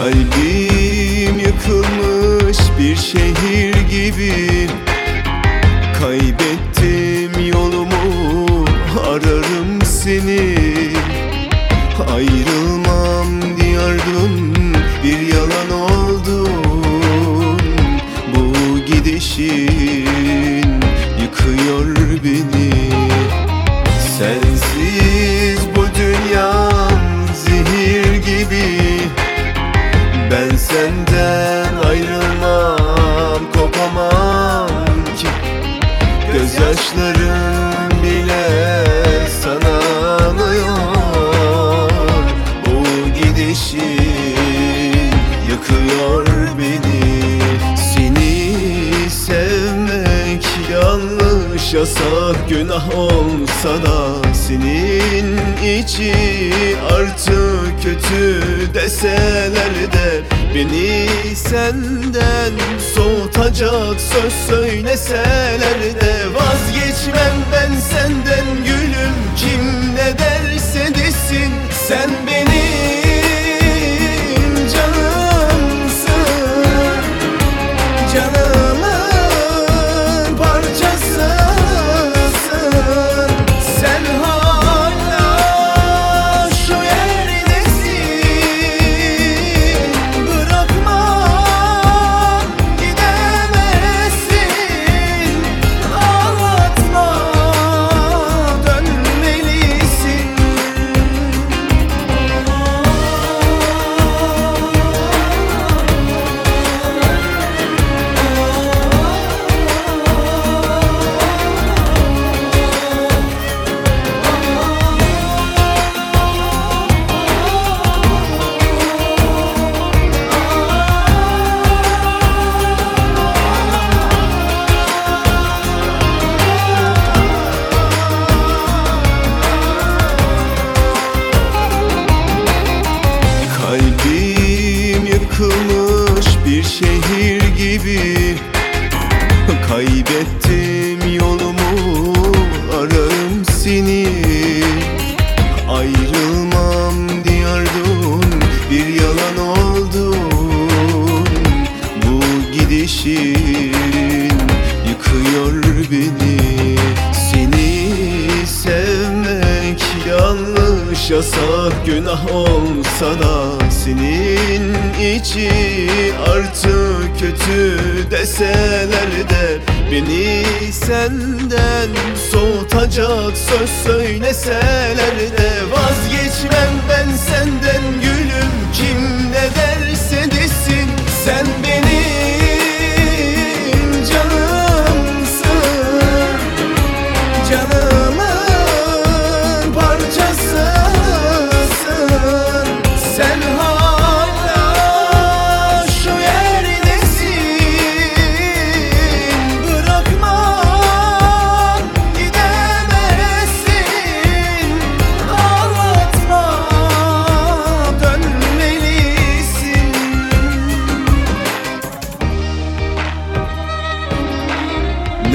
Kalbim yıkılmış bir şehir gibi. Kaybettim yolumu ararım seni. Ayrılmam diyordun bir yalan oldun. Bu gidişin yıkıyor beni. Sensiz bu dünya zehir gibi. Ben senden ayrılmam kopamam ki. Gözyaşlarım bile sana yanlış yasak günah olsa da Senin için artık kötü deseler de Beni senden soğutacak söz söyleseler de Vazgeçmem ben senden gülüm kim ne derse desin Sen benim yıkılmış bir şehir gibi. Kaybettim yolumu ararım seni. Ayrılmam diyardın bir yalan oldun Bu gidişin yıkıyor beni yanlış yasak günah olsa da Senin için artık kötü deseler de Beni senden soğutacak söz söyleseler de Vazgeçmem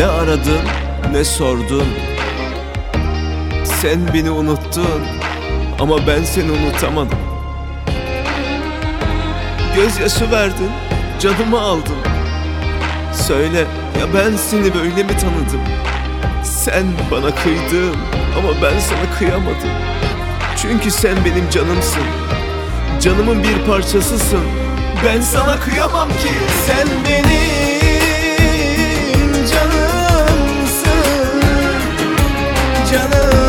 Ne aradın ne sordun? Sen beni unuttun Ama ben seni unutamadım. Gözyaşı verdin Canımı aldın. Söyle ya ben seni böyle mi tanıdım? Sen bana kıydın Ama ben sana kıyamadım. Çünkü sen benim canımsın. Canımın bir parçasısın. Ben sana kıyamam ki. Sen benim canım.